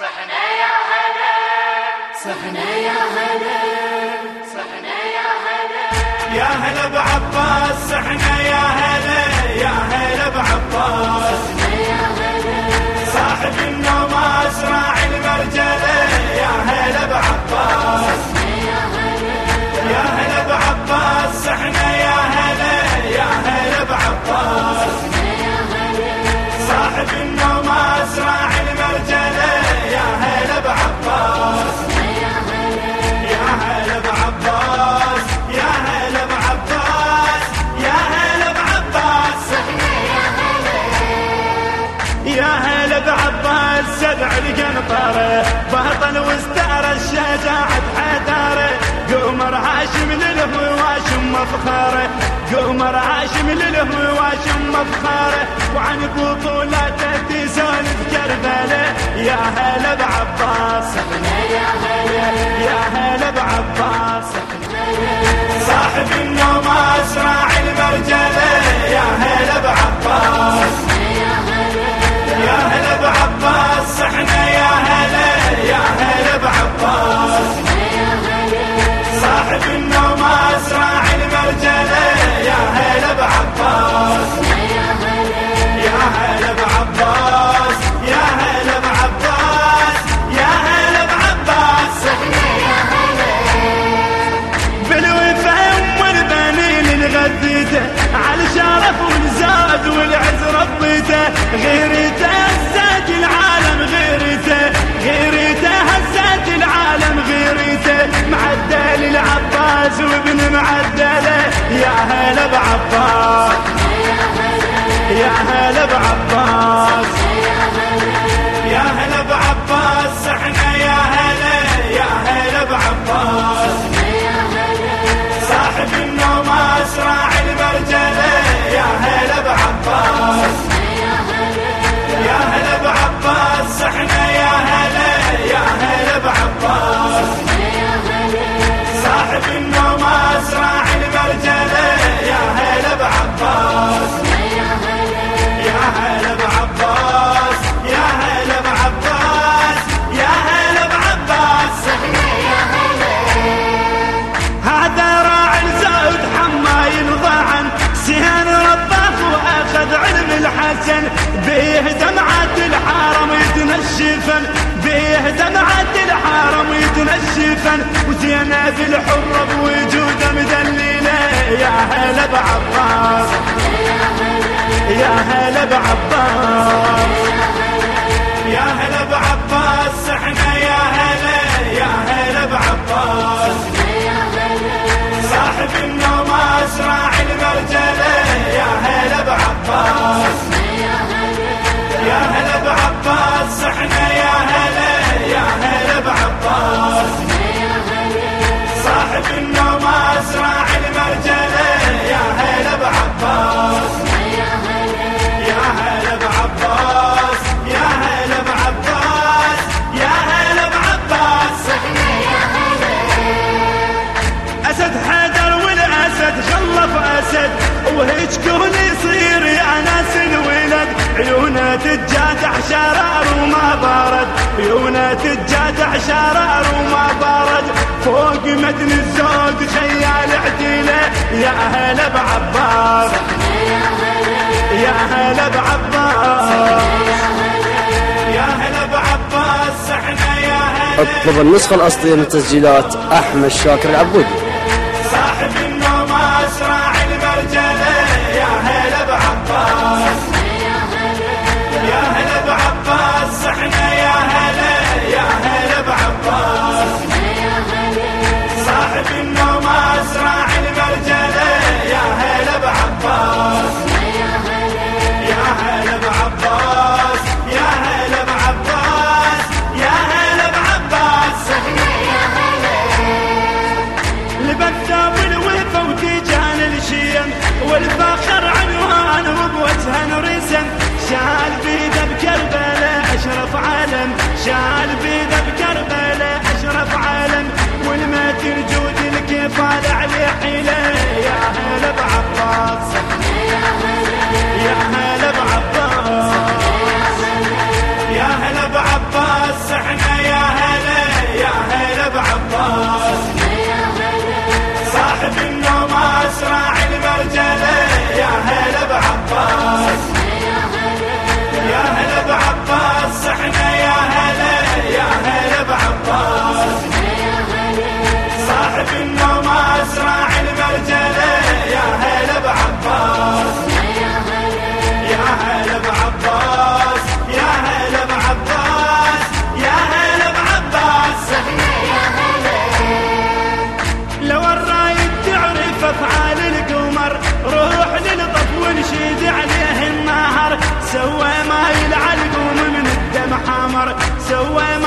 صحنا يا هلا. صحنا يا هلا. صحنا يا هلا. يا هلا بعباس. صحنا يا هلا. يا هلا. من الهوى واشم مفخرة. قمر عاشم للهم واشم مفخرة. وعن بطولاته تزول بكربله يا هلا بعباس. يا هلا بعباس. صاحب النوم أسرع المرجله لبعباس الحسن بيه دمعة الحرم يتنشفن بيه دمعة الحرم يتنشفن وزينب الحرة بوجوده مدللة يا هلا بعباس يا هلا بعباس. تجات شرار وما بارد. عيونا تجات شرار وما بارد. فوق متن الزود خيال عديله يا هلا بعبار يا هلا بعباس يا هلا بعباس إحنا يا هلا أطلب النسخة الأصلية من تسجيلات أحمد شاكر العبودي. العالم شال بي so am